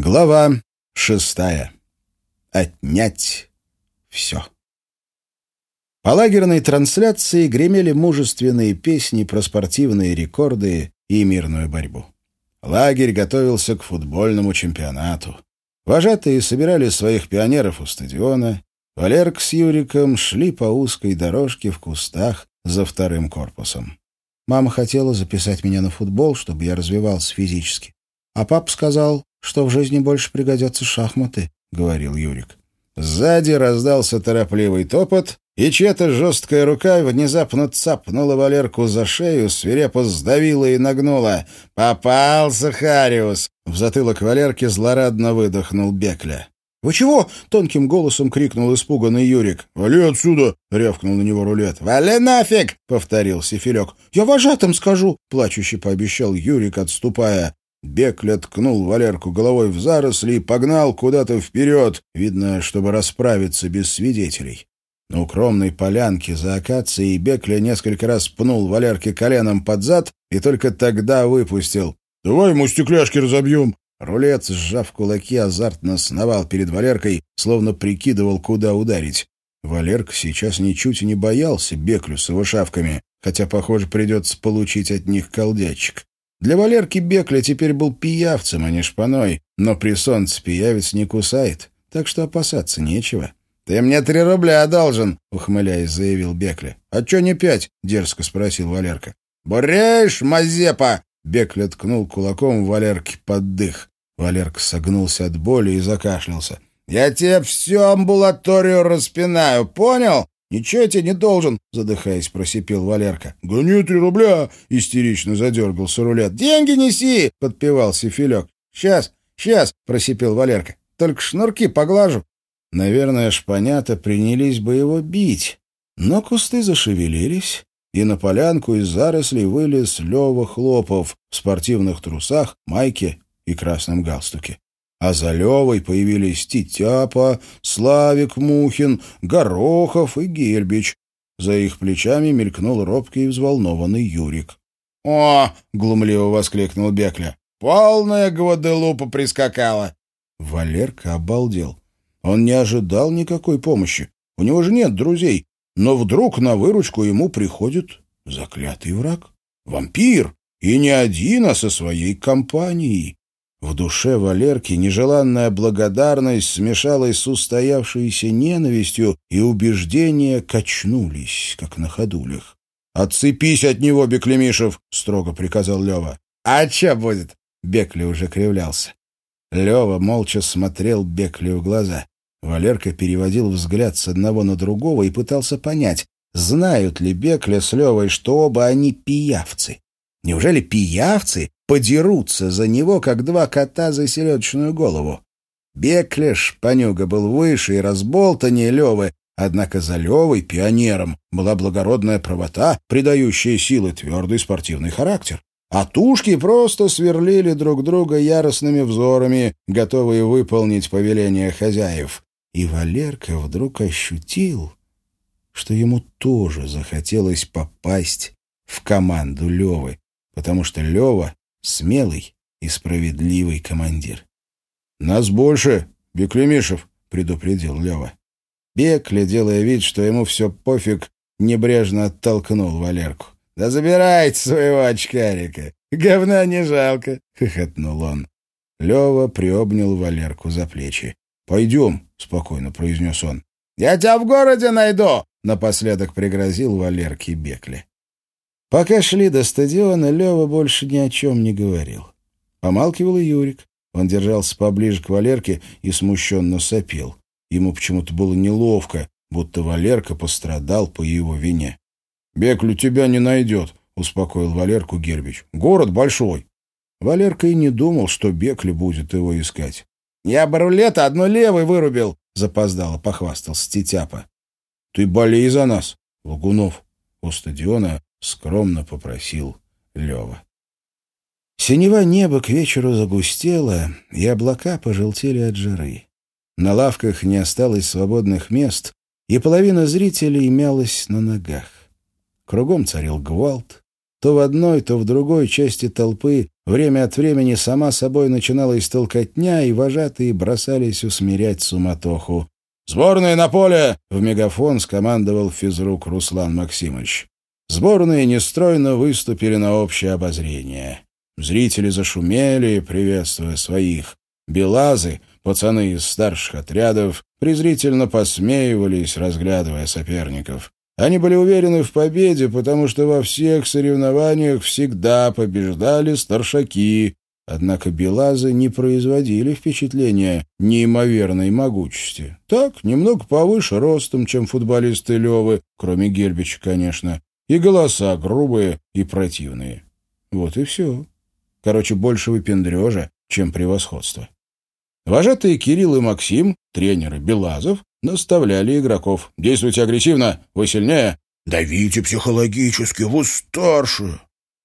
Глава шестая. Отнять все. По лагерной трансляции гремели мужественные песни про спортивные рекорды и мирную борьбу. Лагерь готовился к футбольному чемпионату. Вожатые собирали своих пионеров у стадиона. Валерк с Юриком шли по узкой дорожке в кустах за вторым корпусом. Мама хотела записать меня на футбол, чтобы я развивался физически. А папа сказал, что в жизни больше пригодятся шахматы, — говорил Юрик. Сзади раздался торопливый топот, и чья-то жесткая рука внезапно цапнула Валерку за шею, свирепо сдавила и нагнула. «Попался, Хариус!» В затылок Валерки злорадно выдохнул Бекля. «Вы чего?» — тонким голосом крикнул испуганный Юрик. «Вали отсюда!» — рявкнул на него рулет. «Вали нафиг!» — повторил Сифилек. «Я вожатым скажу!» — плачуще пообещал Юрик, отступая. Бекля ткнул Валерку головой в заросли и погнал куда-то вперед, видно, чтобы расправиться без свидетелей. На укромной полянке за акацией Бекля несколько раз пнул Валерке коленом под зад и только тогда выпустил. «Давай ему стекляшки разобьем!» Рулет, сжав кулаки, азартно сновал перед Валеркой, словно прикидывал, куда ударить. Валерка сейчас ничуть не боялся Беклю с его шавками, хотя, похоже, придется получить от них колдячик. Для Валерки Бекля теперь был пиявцем, а не шпаной, но при солнце пиявец не кусает, так что опасаться нечего. «Ты мне три рубля должен», — ухмыляясь, заявил Бекля. «А чё не пять?» — дерзко спросил Валерка. «Буряешь, Мазепа!» — Бекля ткнул кулаком Валерке под дых. Валерка согнулся от боли и закашлялся. «Я тебе всю амбулаторию распинаю, понял? «Ничего я тебе не должен», — задыхаясь, просипел Валерка. «Гони три рубля!» — истерично задергался рулет. «Деньги неси!» — подпевался Филек. «Сейчас, сейчас!» — просипел Валерка. «Только шнурки поглажу». Наверное, шпанята принялись бы его бить, но кусты зашевелились, и на полянку из зарослей вылез Лева Хлопов в спортивных трусах, майке и красном галстуке а за Левой появились Титяпа, Славик Мухин, Горохов и Гельбич. За их плечами мелькнул робкий и взволнованный Юрик. «О!» — глумливо воскликнул Бекля. «Полная Гваделупа прискакала!» Валерка обалдел. Он не ожидал никакой помощи. У него же нет друзей. Но вдруг на выручку ему приходит заклятый враг. Вампир. И не один, а со своей компанией. В душе Валерки нежеланная благодарность смешалась с устоявшейся ненавистью, и убеждения качнулись, как на ходулях. «Отцепись от него, Беклемишев!» — строго приказал Лева. «А че будет?» — Бекли уже кривлялся. Лева молча смотрел Бекли в глаза. Валерка переводил взгляд с одного на другого и пытался понять, знают ли Бекля с Левой, что оба они пиявцы. Неужели пиявцы подерутся за него, как два кота за селедочную голову? Беклеш, понюга, был выше и разболтаннее Левы, однако за Левой, пионером, была благородная правота, придающая силы твердый спортивный характер. А тушки просто сверлили друг друга яростными взорами, готовые выполнить повеление хозяев. И Валерка вдруг ощутил, что ему тоже захотелось попасть в команду Левы потому что Лева — смелый и справедливый командир. «Нас больше, Беклемишев», — предупредил Лева. Бекля, делая вид, что ему все пофиг, небрежно оттолкнул Валерку. «Да забирайте своего очкарика! Говна не жалко!» — хохотнул он. Лева приобнял Валерку за плечи. «Пойдем», — спокойно произнес он. «Я тебя в городе найду!» — напоследок пригрозил Валерке Бекля. Пока шли до стадиона, Лева больше ни о чем не говорил. Помалкивал и Юрик. Он держался поближе к Валерке и смущенно сопел. Ему почему-то было неловко, будто Валерка пострадал по его вине. «Беклю тебя не найдет», — успокоил Валерку Гербич. «Город большой». Валерка и не думал, что Бекли будет его искать. «Я бы рулета одно левой вырубил», — запоздало похвастался Титяпа. «Ты болей за нас, Лагунов». У стадиона — скромно попросил Лева. Синева неба к вечеру загустела, и облака пожелтели от жары. На лавках не осталось свободных мест, и половина зрителей мялась на ногах. Кругом царил гвалт. то в одной, то в другой части толпы время от времени сама собой начиналась толкотня, и вожатые бросались усмирять суматоху. «Сборная на поле!» — в мегафон скомандовал физрук Руслан Максимович. Сборные нестройно выступили на общее обозрение. Зрители зашумели, приветствуя своих. Белазы, пацаны из старших отрядов, презрительно посмеивались, разглядывая соперников. Они были уверены в победе, потому что во всех соревнованиях всегда побеждали старшаки, однако белазы не производили впечатления неимоверной могучести. Так, немного повыше ростом, чем футболисты Левы, кроме Гербича, конечно, и голоса грубые и противные. Вот и все. Короче, больше выпендрежа, чем превосходство. Вожатые Кирилл и Максим, тренеры Белазов, наставляли игроков. «Действуйте агрессивно, вы сильнее». «Давите психологически, вы старше».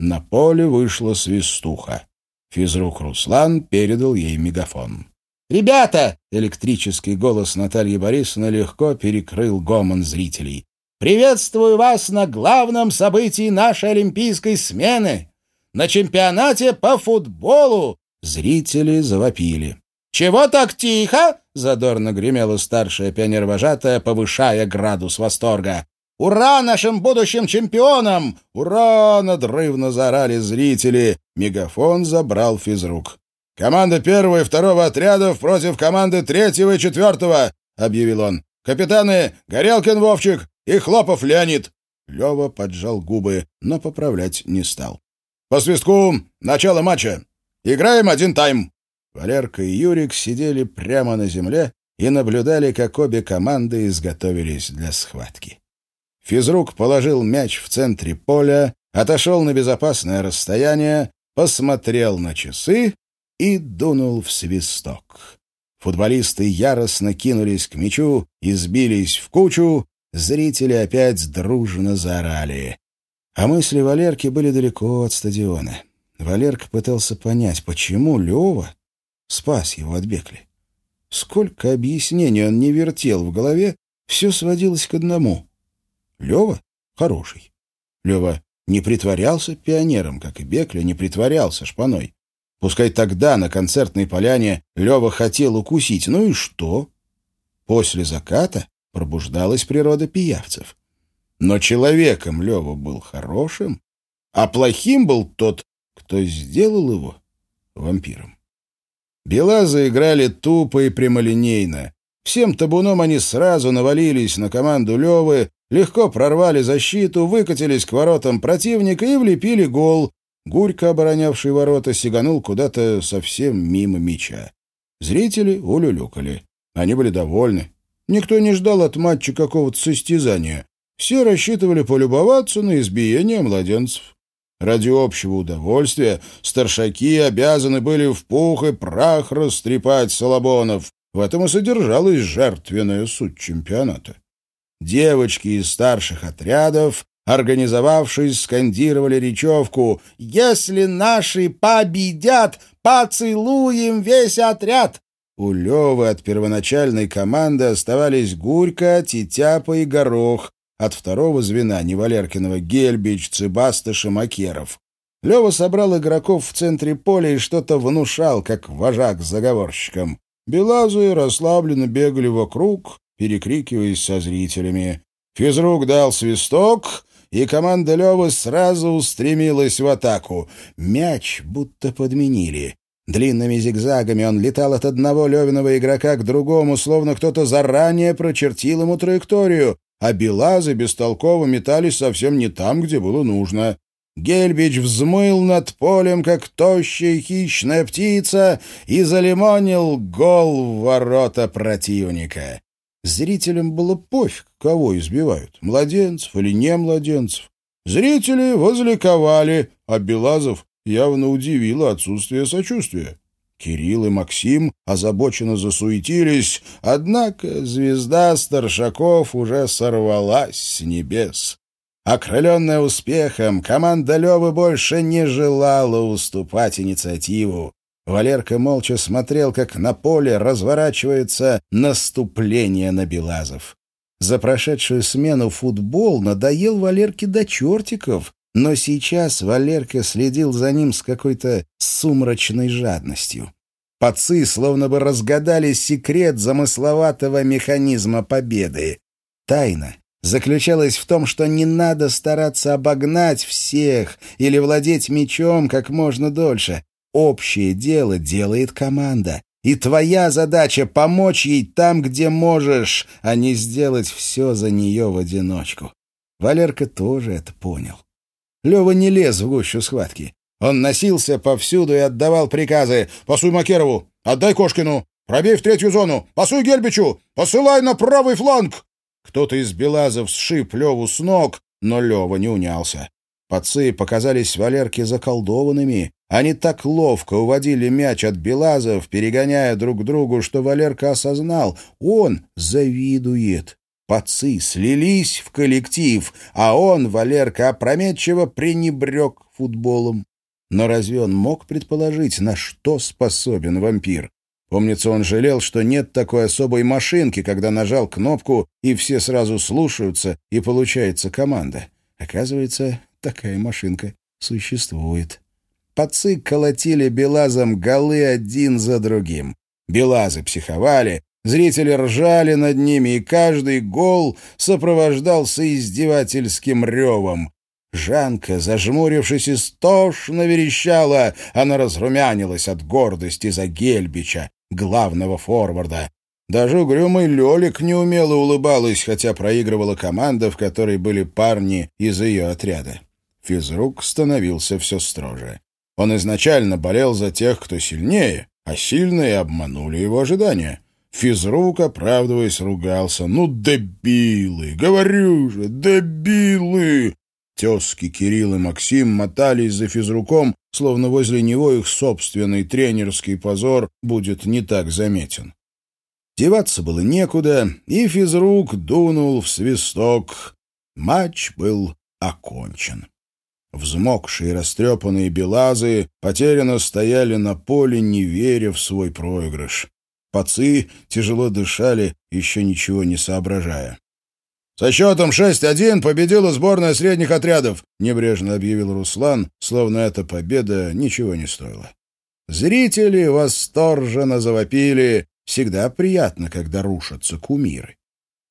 На поле вышла свистуха. Физрук Руслан передал ей мегафон. «Ребята!» — электрический голос Натальи Борисовны легко перекрыл гомон зрителей. «Приветствую вас на главном событии нашей олимпийской смены, на чемпионате по футболу!» Зрители завопили. «Чего так тихо?» — задорно гремела старшая пионервожатая, повышая градус восторга. «Ура нашим будущим чемпионам! Ура!» — надрывно заорали зрители. Мегафон забрал физрук. «Команда первого и второго отрядов против команды третьего и четвертого!» — объявил он. «Капитаны Горелкин Вовчик и Хлопов Леонид!» Лева поджал губы, но поправлять не стал. «По свистку начало матча. Играем один тайм!» Валерка и Юрик сидели прямо на земле и наблюдали, как обе команды изготовились для схватки. Физрук положил мяч в центре поля, отошел на безопасное расстояние, посмотрел на часы и дунул в свисток. Футболисты яростно кинулись к мячу и сбились в кучу, зрители опять дружно заорали. А мысли Валерки были далеко от стадиона. Валерка пытался понять, почему Лева спас его от Бекли. Сколько объяснений он не вертел в голове, все сводилось к одному. Лева хороший. Лева не притворялся пионером, как и Бекли не притворялся шпаной. Пускай тогда на концертной поляне Лева хотел укусить, ну и что? После заката пробуждалась природа пиявцев. Но человеком Лева был хорошим, а плохим был тот, кто сделал его вампиром. Белазы играли тупо и прямолинейно. Всем табуном они сразу навалились на команду Левы, легко прорвали защиту, выкатились к воротам противника и влепили гол. Гурько, оборонявший ворота, сиганул куда-то совсем мимо мяча. Зрители улюлюкали. Они были довольны. Никто не ждал от матча какого-то состязания. Все рассчитывали полюбоваться на избиение младенцев. Ради общего удовольствия старшаки обязаны были в пух и прах растрепать Солобонов. В этом и содержалась жертвенная суть чемпионата. Девочки из старших отрядов, организовавшись, скандировали речевку «Если наши победят, поцелуем весь отряд!» У Левы от первоначальной команды оставались Гурька, Тетяпа и Горох, от второго звена Невалеркиного Гельбич, Цыбастыш и Макеров. Лева собрал игроков в центре поля и что-то внушал, как вожак с заговорщиком. Белазы расслабленно бегали вокруг, перекрикиваясь со зрителями. Физрук дал свисток, и команда Левы сразу устремилась в атаку. Мяч будто подменили. Длинными зигзагами он летал от одного Левиного игрока к другому, словно кто-то заранее прочертил ему траекторию а белазы бестолково метались совсем не там, где было нужно. Гельбич взмыл над полем, как тощая хищная птица, и залимонил гол в ворота противника. Зрителям было пофиг, кого избивают, младенцев или не младенцев. Зрители возликовали, а Белазов явно удивило отсутствие сочувствия. Кирилл и Максим озабоченно засуетились, однако звезда старшаков уже сорвалась с небес. Окрыленная успехом, команда Левы больше не желала уступать инициативу. Валерка молча смотрел, как на поле разворачивается наступление на Белазов. За прошедшую смену футбол надоел Валерке до чертиков, Но сейчас Валерка следил за ним с какой-то сумрачной жадностью. Пацы словно бы разгадали секрет замысловатого механизма победы. Тайна заключалась в том, что не надо стараться обогнать всех или владеть мечом как можно дольше. Общее дело делает команда. И твоя задача — помочь ей там, где можешь, а не сделать все за нее в одиночку. Валерка тоже это понял. Лева не лез в гущу схватки. Он носился повсюду и отдавал приказы. «Пасуй Макерову! Отдай Кошкину! Пробей в третью зону! Пасуй Гельбичу! Посылай на правый фланг!» Кто-то из белазов сшиб Леву с ног, но Лева не унялся. Пацы показались Валерке заколдованными. Они так ловко уводили мяч от Белазов, перегоняя друг другу, что Валерка осознал — он завидует. Пацы слились в коллектив, а он, Валерка, опрометчиво пренебрег футболом. Но разве он мог предположить, на что способен вампир? Помнится, он жалел, что нет такой особой машинки, когда нажал кнопку, и все сразу слушаются, и получается команда. Оказывается, такая машинка существует. Пацы колотили Белазом голы один за другим. Белазы психовали, зрители ржали над ними, и каждый гол сопровождался издевательским ревом. Жанка, зажмурившись, истошно верещала. Она разрумянилась от гордости за Гельбича, главного форварда. Даже угрюмый Лёлик неумело улыбалась, хотя проигрывала команда, в которой были парни из ее отряда. Физрук становился все строже. Он изначально болел за тех, кто сильнее, а сильные обманули его ожидания. Физрук, оправдываясь, ругался. «Ну, дебилы! Говорю же, дебилы!» Тезки Кирилл и Максим мотались за физруком, словно возле него их собственный тренерский позор будет не так заметен. Деваться было некуда, и физрук дунул в свисток. Матч был окончен. Взмокшие растрепанные белазы потерянно стояли на поле, не веря в свой проигрыш. Пацы тяжело дышали, еще ничего не соображая. «Со счетом 6-1 победила сборная средних отрядов», — небрежно объявил Руслан, словно эта победа ничего не стоила. Зрители восторженно завопили. Всегда приятно, когда рушатся кумиры.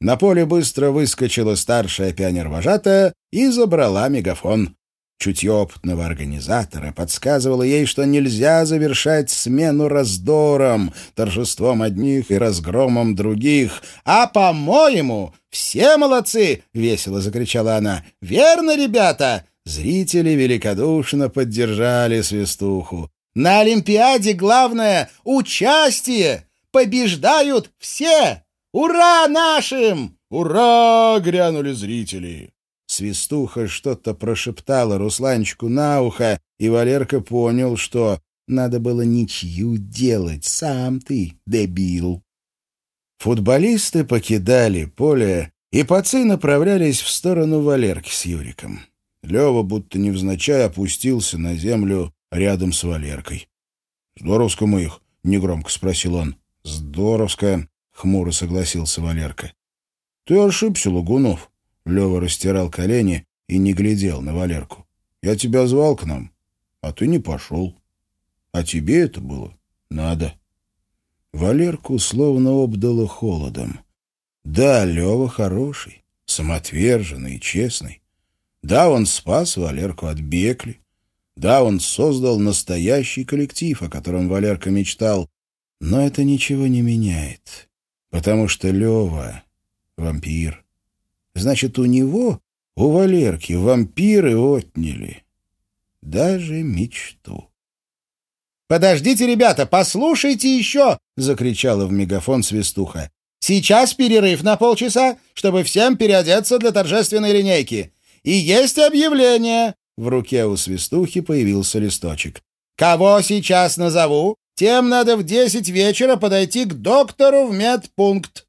На поле быстро выскочила старшая пионер-вожатая и забрала мегафон. Чутье опытного организатора подсказывало ей, что нельзя завершать смену раздором, торжеством одних и разгромом других. «А, по-моему, все молодцы!» — весело закричала она. «Верно, ребята!» Зрители великодушно поддержали свистуху. «На Олимпиаде главное — участие! Побеждают все! Ура нашим!» «Ура!» — грянули зрители. Свистуха что-то прошептала Русланчику на ухо, и Валерка понял, что надо было ничью делать, сам ты, дебил. Футболисты покидали поле, и пацы направлялись в сторону Валерки с Юриком. Лева будто невзначай опустился на землю рядом с Валеркой. «Здоровско мы их?» — негромко спросил он. «Здоровско», — хмуро согласился Валерка. «Ты ошибся, Лагунов. Лева растирал колени и не глядел на Валерку. «Я тебя звал к нам, а ты не пошел. А тебе это было надо». Валерку словно обдало холодом. Да, Лева хороший, самоотверженный и честный. Да, он спас Валерку от Бекли. Да, он создал настоящий коллектив, о котором Валерка мечтал. Но это ничего не меняет, потому что Лева — вампир. Значит, у него, у Валерки, вампиры отняли даже мечту. «Подождите, ребята, послушайте еще!» — закричала в мегафон свистуха. «Сейчас перерыв на полчаса, чтобы всем переодеться для торжественной линейки. И есть объявление!» В руке у свистухи появился листочек. «Кого сейчас назову, тем надо в десять вечера подойти к доктору в медпункт.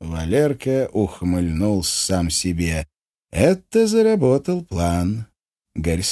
Валерка ухмыльнулся сам себе. Это заработал план Гарь